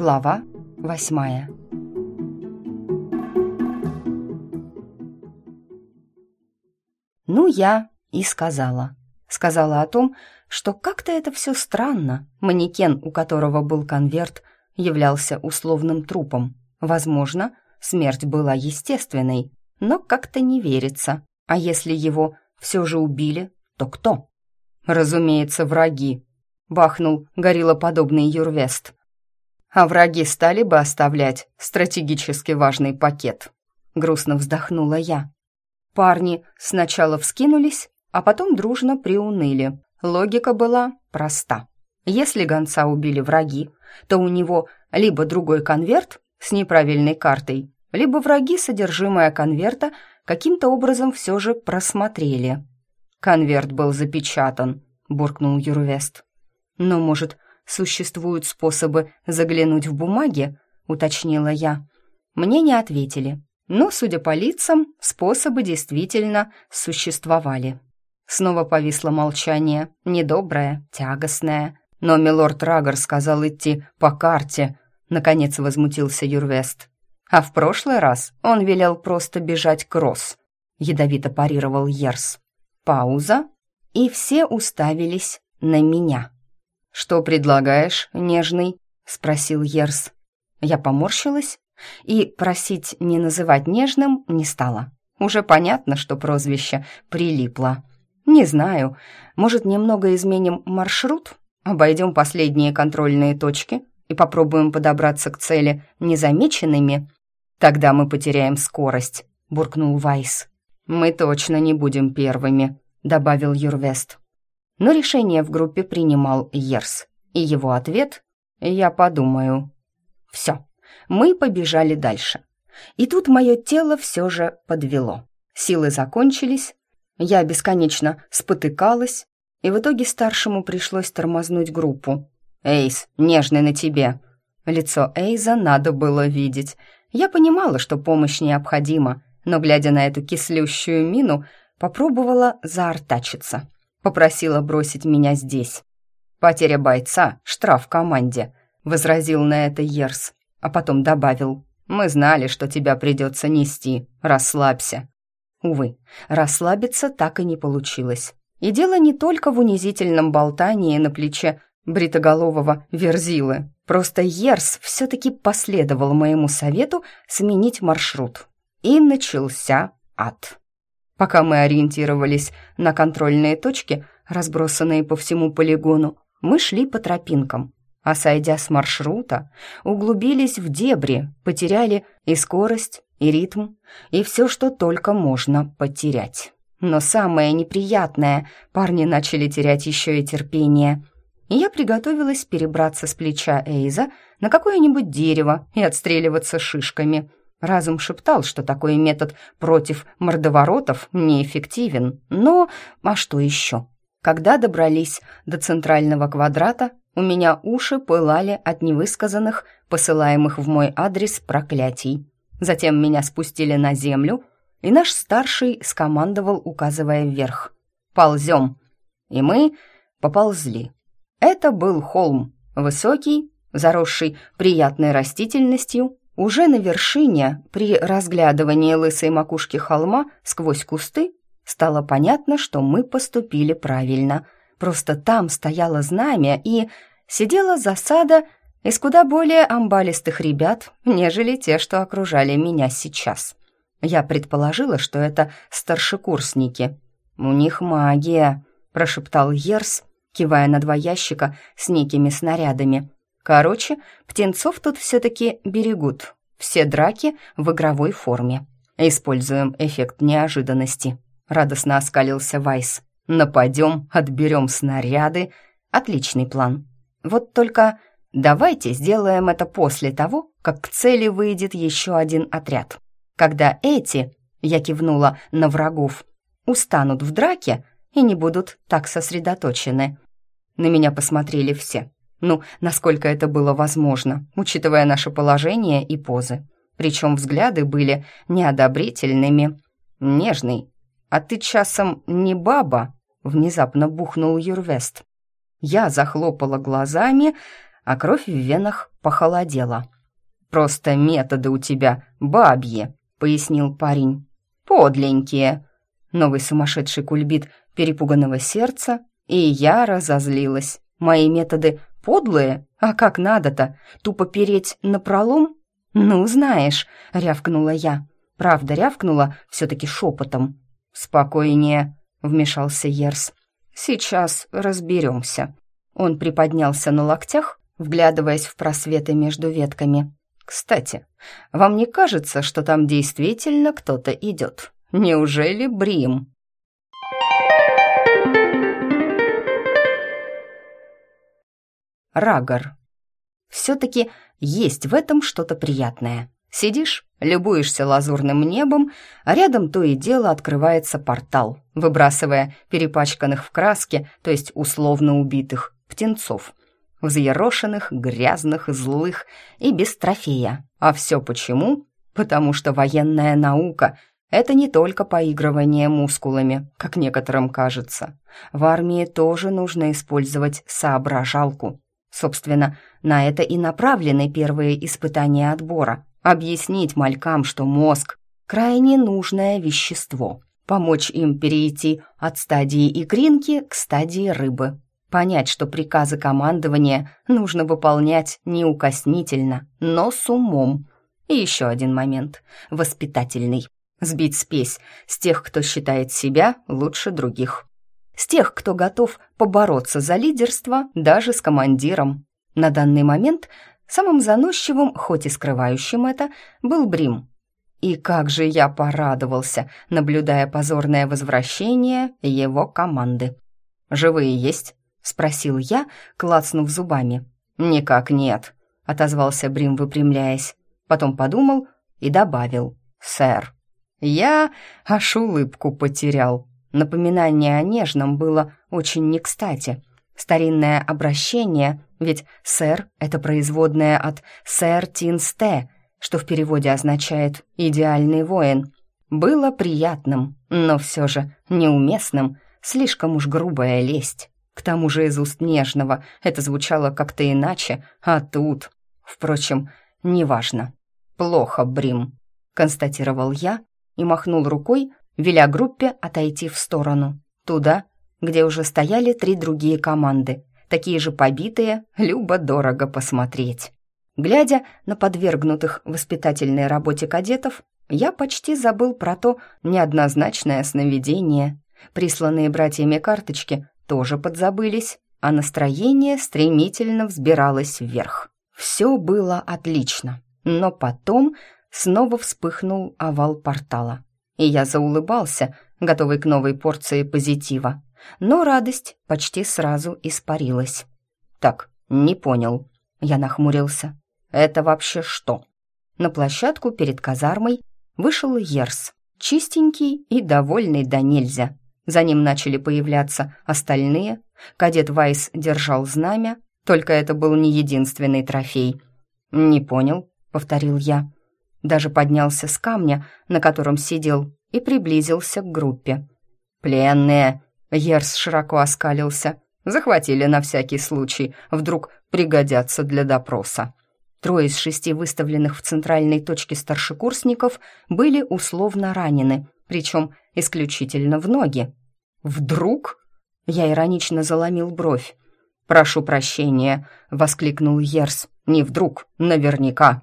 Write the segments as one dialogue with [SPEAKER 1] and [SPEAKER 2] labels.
[SPEAKER 1] Глава восьмая Ну, я и сказала. Сказала о том, что как-то это все странно. Манекен, у которого был конверт, являлся условным трупом. Возможно, смерть была естественной, но как-то не верится. А если его все же убили, то кто? Разумеется, враги. Бахнул гориллоподобный Юрвест. А враги стали бы оставлять стратегически важный пакет. Грустно вздохнула я. Парни сначала вскинулись, а потом дружно приуныли. Логика была проста. Если гонца убили враги, то у него либо другой конверт с неправильной картой, либо враги содержимое конверта каким-то образом все же просмотрели. «Конверт был запечатан», — буркнул Юрвест. «Но, может, существуют способы заглянуть в бумаги?» — уточнила я. Мне не ответили, но, судя по лицам, способы действительно существовали. Снова повисло молчание, недоброе, тягостное. Но милорд Рагор сказал идти по карте. Наконец возмутился Юрвест. А в прошлый раз он велел просто бежать кросс. Ядовито парировал Ерс. Пауза, и все уставились на меня. «Что предлагаешь, нежный?» — спросил Ерс. Я поморщилась и просить не называть нежным не стала. Уже понятно, что прозвище прилипло. Не знаю, может, немного изменим маршрут? Обойдем последние контрольные точки и попробуем подобраться к цели незамеченными? Тогда мы потеряем скорость, буркнул Вайс. Мы точно не будем первыми, добавил Юрвест. Но решение в группе принимал Ерс, и его ответ «Я подумаю». Все мы побежали дальше. И тут мое тело все же подвело. Силы закончились, я бесконечно спотыкалась, и в итоге старшему пришлось тормознуть группу. «Эйс, нежный на тебе!» Лицо Эйза надо было видеть. Я понимала, что помощь необходима, но, глядя на эту кислющую мину, попробовала заортачиться. Попросила бросить меня здесь. «Потеря бойца — штраф команде», — возразил на это Ерс а потом добавил «Мы знали, что тебя придется нести, расслабься». Увы, расслабиться так и не получилось. И дело не только в унизительном болтании на плече бритоголового Верзилы. Просто Ерс все-таки последовал моему совету сменить маршрут. И начался ад. Пока мы ориентировались на контрольные точки, разбросанные по всему полигону, мы шли по тропинкам, а сойдя с маршрута, углубились в дебри, потеряли и скорость, и ритм, и все, что только можно потерять. Но самое неприятное, парни начали терять еще и терпение. И я приготовилась перебраться с плеча Эйза на какое-нибудь дерево и отстреливаться шишками. Разум шептал, что такой метод против мордоворотов неэффективен. Но, а что еще? Когда добрались до центрального квадрата, у меня уши пылали от невысказанных, посылаемых в мой адрес проклятий. Затем меня спустили на землю, и наш старший скомандовал, указывая вверх. «Ползем!» И мы поползли. Это был холм, высокий, заросший приятной растительностью. Уже на вершине, при разглядывании лысой макушки холма сквозь кусты, стало понятно, что мы поступили правильно. Просто там стояло знамя, и сидела засада из куда более амбалистых ребят, нежели те, что окружали меня сейчас. Я предположила, что это старшекурсники. «У них магия», — прошептал Ерс, кивая на два ящика с некими снарядами. «Короче, птенцов тут все-таки берегут. Все драки в игровой форме. Используем эффект неожиданности». Радостно оскалился Вайс. «Нападем, отберем снаряды. Отличный план. Вот только давайте сделаем это после того, как к цели выйдет еще один отряд. Когда эти, я кивнула на врагов, устанут в драке и не будут так сосредоточены. На меня посмотрели все. Ну, насколько это было возможно, учитывая наше положение и позы. Причем взгляды были неодобрительными. «Нежный, а ты часом не баба?» Внезапно бухнул Юрвест. Я захлопала глазами, а кровь в венах похолодела. «Просто методы у тебя бабьи», — пояснил парень. «Подленькие». Новый сумасшедший кульбит перепуганного сердца, и я разозлилась. Мои методы подлые, а как надо-то? Тупо переть на пролом? Ну, знаешь, рявкнула я. Правда, рявкнула все-таки шепотом. «Спокойнее», — вмешался Ерс. «Сейчас разберемся». Он приподнялся на локтях, вглядываясь в просветы между ветками. «Кстати, вам не кажется, что там действительно кто-то идет? Неужели Брим?» Рагор. Все-таки есть в этом что-то приятное. Сидишь, любуешься лазурным небом, а рядом то и дело открывается портал, выбрасывая перепачканных в краске, то есть условно убитых, птенцов. Взъерошенных, грязных, злых и без трофея. А все почему? Потому что военная наука — это не только поигрывание мускулами, как некоторым кажется. В армии тоже нужно использовать соображалку. Собственно, на это и направлены первые испытания отбора. Объяснить малькам, что мозг – крайне нужное вещество. Помочь им перейти от стадии икринки к стадии рыбы. Понять, что приказы командования нужно выполнять неукоснительно, но с умом. И еще один момент – воспитательный. Сбить спесь с тех, кто считает себя лучше других с тех, кто готов побороться за лидерство даже с командиром. На данный момент самым заносчивым, хоть и скрывающим это, был Брим. И как же я порадовался, наблюдая позорное возвращение его команды. «Живые есть?» — спросил я, клацнув зубами. «Никак нет», — отозвался Брим, выпрямляясь. Потом подумал и добавил. «Сэр». Я аж улыбку потерял. Напоминание о нежном было очень не кстати. Старинное обращение, ведь «сэр» — это производное от «сэр Тинсте», что в переводе означает «идеальный воин», было приятным, но все же неуместным, слишком уж грубая лесть. К тому же из уст нежного это звучало как-то иначе, а тут... Впрочем, неважно. «Плохо, Брим», — констатировал я и махнул рукой веля группе отойти в сторону, туда, где уже стояли три другие команды, такие же побитые, любо-дорого посмотреть. Глядя на подвергнутых воспитательной работе кадетов, я почти забыл про то неоднозначное сновидение. Присланные братьями карточки тоже подзабылись, а настроение стремительно взбиралось вверх. Все было отлично, но потом снова вспыхнул овал портала и я заулыбался, готовый к новой порции позитива. Но радость почти сразу испарилась. «Так, не понял». Я нахмурился. «Это вообще что?» На площадку перед казармой вышел Ерс, чистенький и довольный до нельзя. За ним начали появляться остальные. Кадет Вайс держал знамя, только это был не единственный трофей. «Не понял», — повторил я даже поднялся с камня, на котором сидел, и приблизился к группе. «Пленные!» — Ерс широко оскалился. «Захватили на всякий случай, вдруг пригодятся для допроса». Трое из шести выставленных в центральной точке старшекурсников были условно ранены, причем исключительно в ноги. «Вдруг?» — я иронично заломил бровь. «Прошу прощения», — воскликнул Ерс. «Не вдруг, наверняка».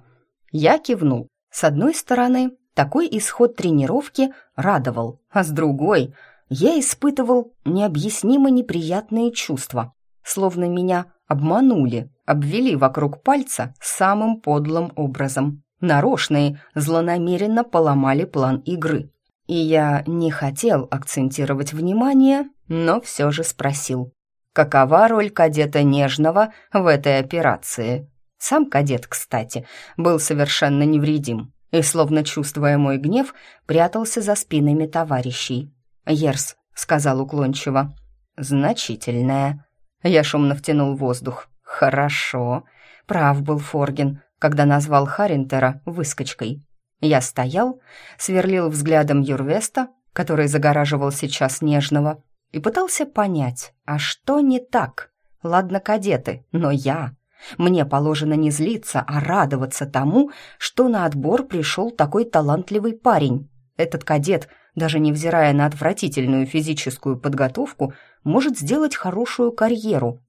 [SPEAKER 1] Я кивнул. С одной стороны, такой исход тренировки радовал, а с другой я испытывал необъяснимо неприятные чувства, словно меня обманули, обвели вокруг пальца самым подлым образом. Нарочные злонамеренно поломали план игры. И я не хотел акцентировать внимание, но все же спросил, какова роль кадета Нежного в этой операции? Сам кадет, кстати, был совершенно невредим и, словно чувствуя мой гнев, прятался за спинами товарищей. «Ерс», — сказал уклончиво, — «значительная». Я шумно втянул воздух. «Хорошо». Прав был Форгин, когда назвал Харинтера выскочкой. Я стоял, сверлил взглядом Юрвеста, который загораживал сейчас Нежного, и пытался понять, а что не так? Ладно, кадеты, но я... Мне положено не злиться, а радоваться тому, что на отбор пришел такой талантливый парень. Этот кадет, даже невзирая на отвратительную физическую подготовку, может сделать хорошую карьеру.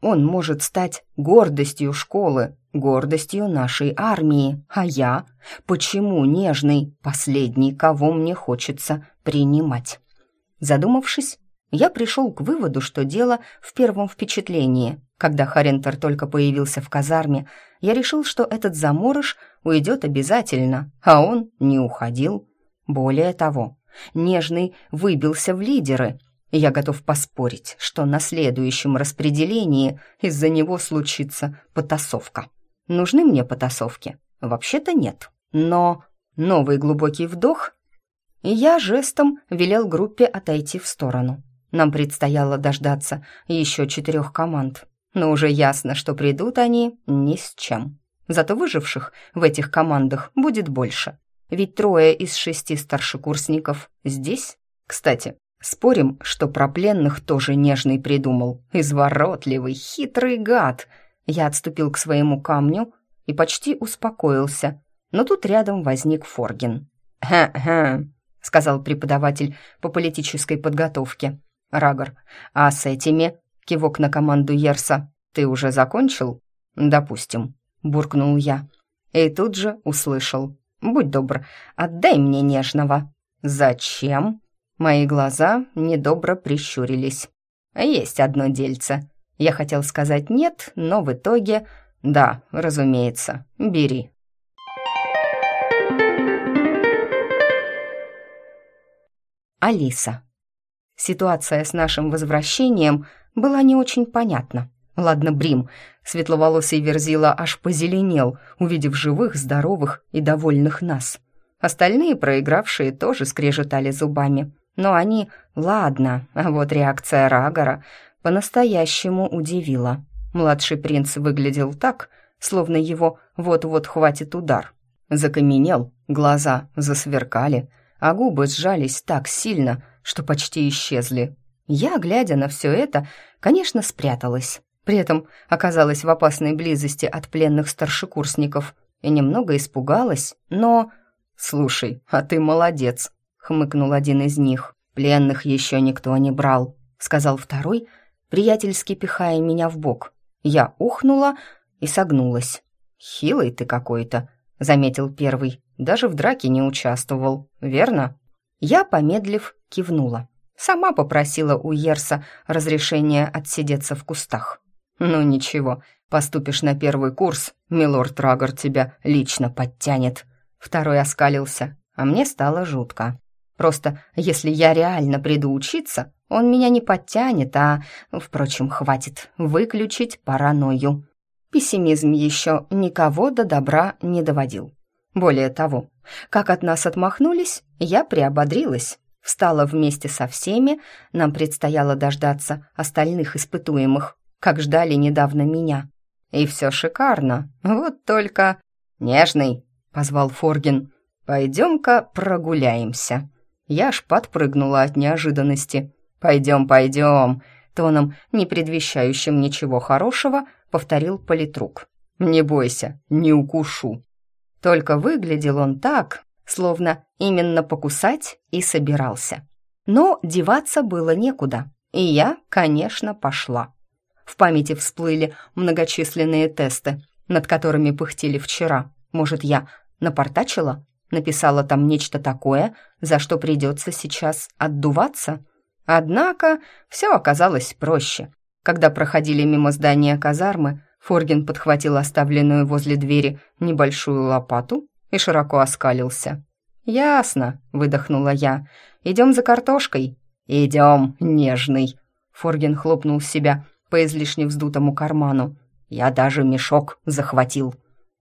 [SPEAKER 1] Он может стать гордостью школы, гордостью нашей армии. А я? Почему нежный, последний, кого мне хочется принимать? Задумавшись, я пришел к выводу, что дело в первом впечатлении. Когда Харентер только появился в казарме, я решил, что этот заморыш уйдет обязательно, а он не уходил. Более того, Нежный выбился в лидеры. Я готов поспорить, что на следующем распределении из-за него случится потасовка. Нужны мне потасовки? Вообще-то нет. Но новый глубокий вдох, и я жестом велел группе отойти в сторону. Нам предстояло дождаться еще четырех команд, но уже ясно, что придут они ни с чем. Зато выживших в этих командах будет больше. Ведь трое из шести старшекурсников здесь. Кстати, спорим, что про пленных тоже нежный придумал. Изворотливый, хитрый гад. Я отступил к своему камню и почти успокоился. Но тут рядом возник Форгин. «Ха-ха», — сказал преподаватель по политической подготовке. «Рагор, а с этими?» — кивок на команду Ерса. «Ты уже закончил?» «Допустим», — буркнул я. И тут же услышал. «Будь добр, отдай мне нежного». «Зачем?» Мои глаза недобро прищурились. «Есть одно дельце». Я хотел сказать «нет», но в итоге «да, разумеется, бери». Алиса. Ситуация с нашим возвращением была не очень понятна. Ладно, Брим, светловолосый Верзила аж позеленел, увидев живых, здоровых и довольных нас. Остальные проигравшие тоже скрежетали зубами. Но они, ладно, а вот реакция Рагора по-настоящему удивила. Младший принц выглядел так, словно его вот-вот хватит удар. Закаменел, глаза засверкали, а губы сжались так сильно, что почти исчезли. Я, глядя на все это, конечно, спряталась. При этом оказалась в опасной близости от пленных старшекурсников и немного испугалась, но... «Слушай, а ты молодец», — хмыкнул один из них. «Пленных еще никто не брал», — сказал второй, приятельски пихая меня в бок. Я ухнула и согнулась. «Хилый ты какой-то», — заметил первый. «Даже в драке не участвовал, верно?» Я, помедлив, кивнула. Сама попросила у Ерса разрешения отсидеться в кустах. «Ну ничего, поступишь на первый курс, милорд Рагор тебя лично подтянет». Второй оскалился, а мне стало жутко. Просто если я реально приду учиться, он меня не подтянет, а, впрочем, хватит выключить паранойю. Пессимизм еще никого до добра не доводил. Более того, как от нас отмахнулись, я приободрилась. Встала вместе со всеми, нам предстояло дождаться остальных испытуемых как ждали недавно меня. И все шикарно, вот только... «Нежный», — позвал Форгин, — «пойдем-ка прогуляемся». Я аж подпрыгнула от неожиданности. «Пойдем, пойдем», — тоном, не предвещающим ничего хорошего, повторил политрук. «Не бойся, не укушу». Только выглядел он так, словно именно покусать и собирался. Но деваться было некуда, и я, конечно, пошла. В памяти всплыли многочисленные тесты, над которыми пыхтели вчера. Может, я напортачила? Написала там нечто такое, за что придется сейчас отдуваться? Однако все оказалось проще. Когда проходили мимо здания казармы, Форгин подхватил оставленную возле двери небольшую лопату и широко оскалился. «Ясно», — выдохнула я. «Идем за картошкой». «Идем, нежный». Форгин хлопнул себя по излишне вздутому карману. Я даже мешок захватил.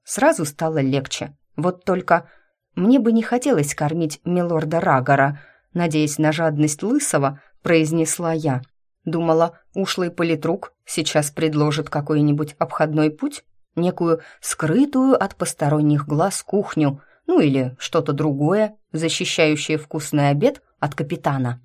[SPEAKER 1] Сразу стало легче. Вот только мне бы не хотелось кормить милорда Рагора. Надеясь на жадность Лысого, произнесла я. Думала, ушлый политрук сейчас предложит какой-нибудь обходной путь, некую скрытую от посторонних глаз кухню, ну или что-то другое, защищающее вкусный обед от капитана.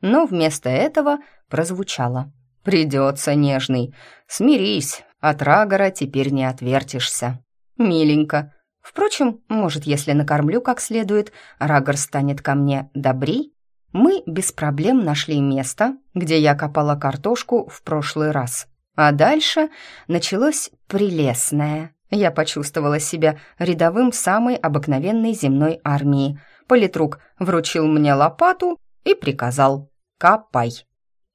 [SPEAKER 1] Но вместо этого прозвучало. «Придется, нежный. Смирись, От Рагора теперь не отвертишься. Миленько. Впрочем, может, если накормлю как следует, Рагор станет ко мне добрей? Мы без проблем нашли место, где я копала картошку в прошлый раз. А дальше началось прелестное. Я почувствовала себя рядовым самой обыкновенной земной армии. Политрук вручил мне лопату и приказал «Копай».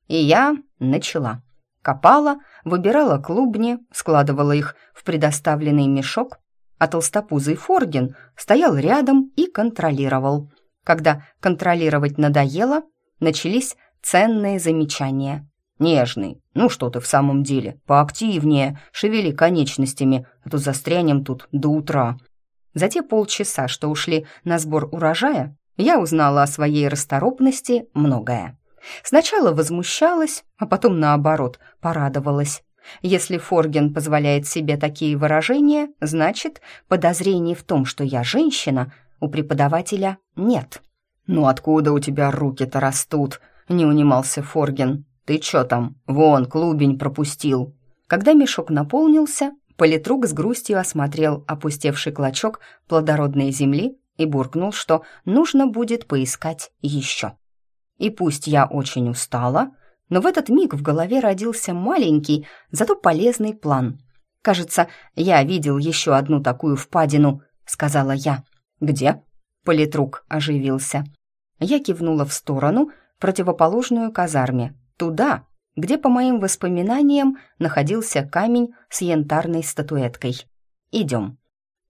[SPEAKER 1] И я начала. Копала, выбирала клубни, складывала их в предоставленный мешок, а толстопузый Форгин стоял рядом и контролировал. Когда контролировать надоело, начались ценные замечания. «Нежный, ну что ты в самом деле, поактивнее, шевели конечностями, а то застрянем тут до утра». За те полчаса, что ушли на сбор урожая, я узнала о своей расторопности многое. Сначала возмущалась, а потом, наоборот, порадовалась. Если Форген позволяет себе такие выражения, значит, подозрений в том, что я женщина, у преподавателя нет. «Ну откуда у тебя руки-то растут?» — не унимался Форген. «Ты чё там? Вон, клубень пропустил». Когда мешок наполнился, политрук с грустью осмотрел опустевший клочок плодородной земли и буркнул, что нужно будет поискать еще. И пусть я очень устала, но в этот миг в голове родился маленький, зато полезный план. «Кажется, я видел еще одну такую впадину», — сказала я. «Где?» — политрук оживился. Я кивнула в сторону, противоположную казарме, туда, где, по моим воспоминаниям, находился камень с янтарной статуэткой. «Идем».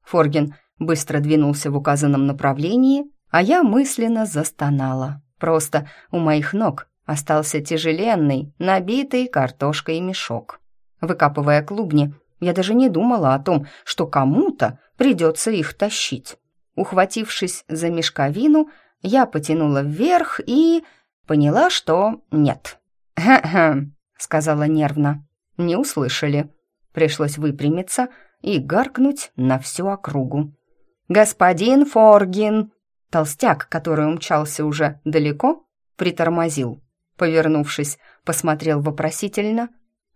[SPEAKER 1] Форгин быстро двинулся в указанном направлении, а я мысленно застонала. Просто у моих ног остался тяжеленный, набитый картошкой мешок. Выкапывая клубни, я даже не думала о том, что кому-то придется их тащить. Ухватившись за мешковину, я потянула вверх и... поняла, что нет. «Хе-хе», — сказала нервно. Не услышали. Пришлось выпрямиться и гаркнуть на всю округу. «Господин Форгин!» Толстяк, который умчался уже далеко, притормозил. Повернувшись, посмотрел вопросительно.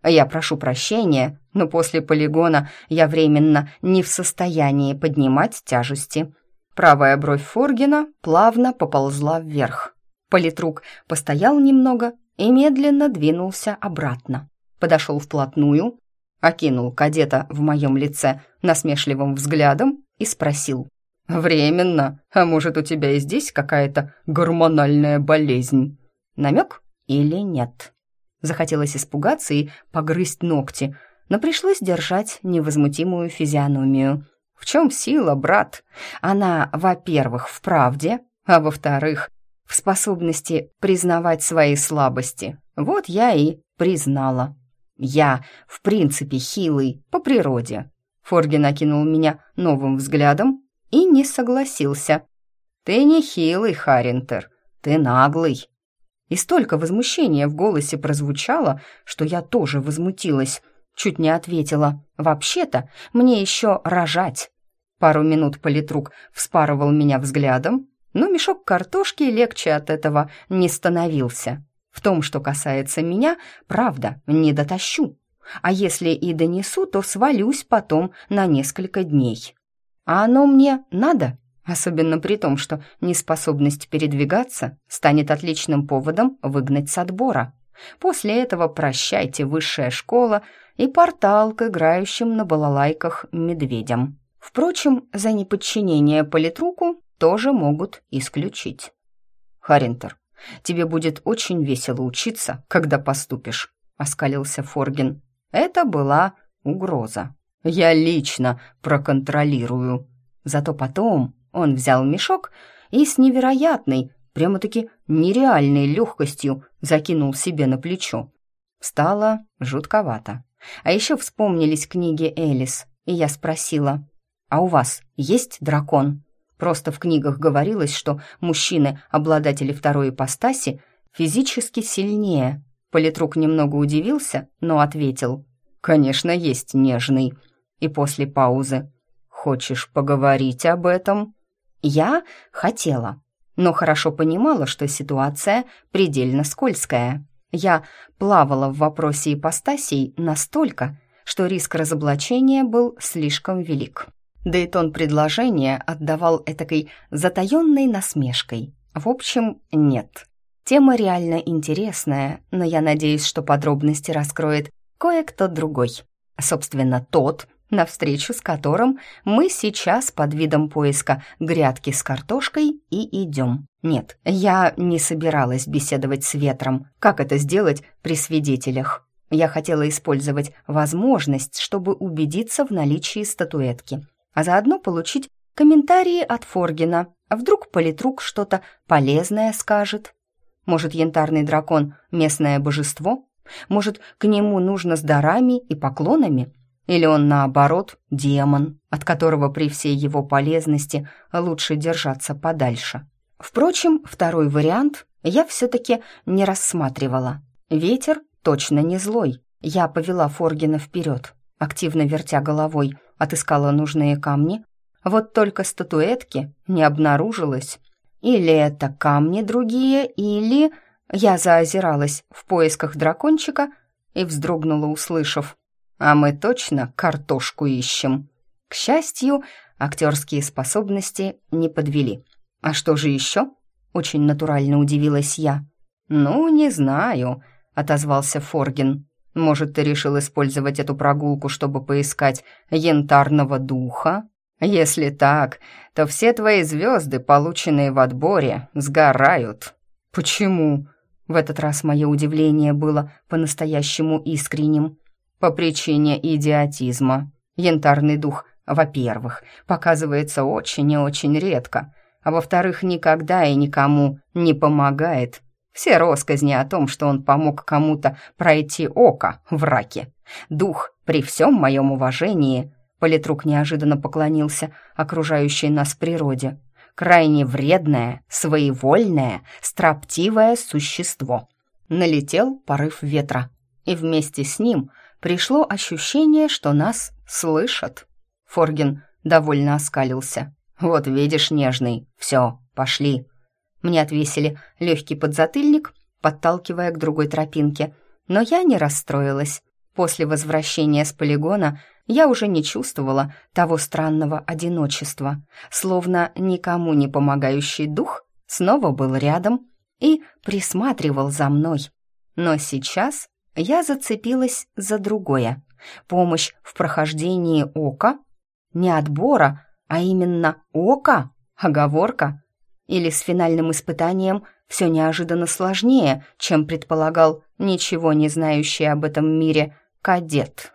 [SPEAKER 1] «Я прошу прощения, но после полигона я временно не в состоянии поднимать тяжести». Правая бровь Форгина плавно поползла вверх. Политрук постоял немного и медленно двинулся обратно. Подошел вплотную, окинул кадета в моем лице насмешливым взглядом и спросил. «Временно. А может, у тебя и здесь какая-то гормональная болезнь?» Намек или нет? Захотелось испугаться и погрызть ногти, но пришлось держать невозмутимую физиономию. В чем сила, брат? Она, во-первых, в правде, а во-вторых, в способности признавать свои слабости. Вот я и признала. Я, в принципе, хилый по природе. Форги накинул меня новым взглядом и не согласился. «Ты не хилый, Харинтер, ты наглый». И столько возмущения в голосе прозвучало, что я тоже возмутилась. Чуть не ответила. «Вообще-то мне еще рожать». Пару минут политрук вспарывал меня взглядом, но мешок картошки легче от этого не становился. В том, что касается меня, правда, не дотащу. А если и донесу, то свалюсь потом на несколько дней. А оно мне надо, особенно при том, что неспособность передвигаться станет отличным поводом выгнать с отбора. После этого прощайте высшая школа и портал к играющим на балалайках медведям. Впрочем, за неподчинение политруку тоже могут исключить. Харинтер, тебе будет очень весело учиться, когда поступишь, оскалился Форгин. Это была угроза. Я лично проконтролирую. Зато потом он взял мешок и с невероятной, прямо-таки нереальной легкостью закинул себе на плечо. Стало жутковато. А еще вспомнились книги Элис, и я спросила, «А у вас есть дракон?» Просто в книгах говорилось, что мужчины, обладатели второй ипостаси, физически сильнее. Политрук немного удивился, но ответил, «Конечно, есть нежный» и после паузы. «Хочешь поговорить об этом?» Я хотела, но хорошо понимала, что ситуация предельно скользкая. Я плавала в вопросе ипостасей настолько, что риск разоблачения был слишком велик. Да и тон предложения отдавал этакой затаенной насмешкой. В общем, нет. Тема реально интересная, но я надеюсь, что подробности раскроет кое-кто другой. Собственно, тот, навстречу с которым мы сейчас под видом поиска грядки с картошкой и идем. Нет, я не собиралась беседовать с ветром. Как это сделать при свидетелях? Я хотела использовать возможность, чтобы убедиться в наличии статуэтки, а заодно получить комментарии от Форгина. А вдруг политрук что-то полезное скажет? Может, янтарный дракон — местное божество? Может, к нему нужно с дарами и поклонами? Или он, наоборот, демон, от которого при всей его полезности лучше держаться подальше? Впрочем, второй вариант я все-таки не рассматривала. Ветер точно не злой. Я повела Форгина вперед, активно вертя головой, отыскала нужные камни. Вот только статуэтки не обнаружилось. Или это камни другие, или... Я заозиралась в поисках дракончика и вздрогнула, услышав. «А мы точно картошку ищем». К счастью, актерские способности не подвели. «А что же еще?» — очень натурально удивилась я. «Ну, не знаю», — отозвался Форгин. «Может, ты решил использовать эту прогулку, чтобы поискать янтарного духа? Если так, то все твои звезды, полученные в отборе, сгорают». «Почему?» В этот раз мое удивление было по-настоящему искренним. По причине идиотизма. Янтарный дух, во-первых, показывается очень и очень редко, а во-вторых, никогда и никому не помогает. Все россказни о том, что он помог кому-то пройти око в раке. Дух, при всем моем уважении, политрук неожиданно поклонился окружающей нас природе, крайне вредное, своевольное, строптивое существо. Налетел порыв ветра, и вместе с ним пришло ощущение, что нас слышат. Форгин довольно оскалился. «Вот видишь, нежный, все, пошли». Мне отвесили легкий подзатыльник, подталкивая к другой тропинке, но я не расстроилась. После возвращения с полигона я уже не чувствовала того странного одиночества, словно никому не помогающий дух снова был рядом и присматривал за мной. Но сейчас я зацепилась за другое. Помощь в прохождении ока? Не отбора, а именно ока? Оговорка? Или с финальным испытанием все неожиданно сложнее, чем предполагал ничего не знающий об этом мире кадет?